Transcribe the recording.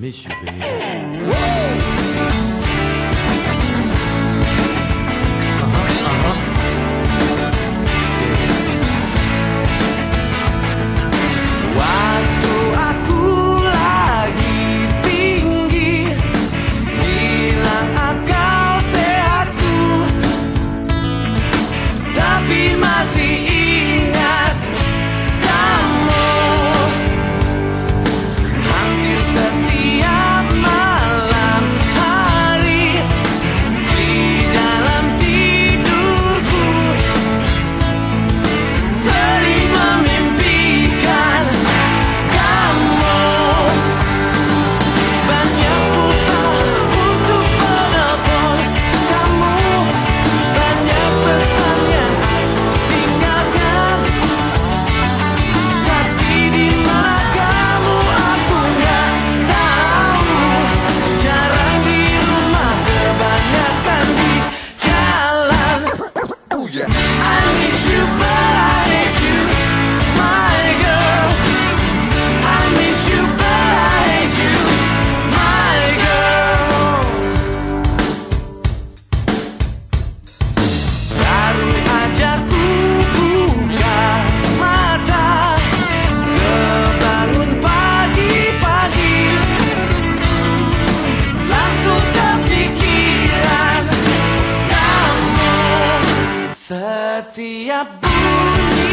miss you, baby. Whoa! Setiap bunyi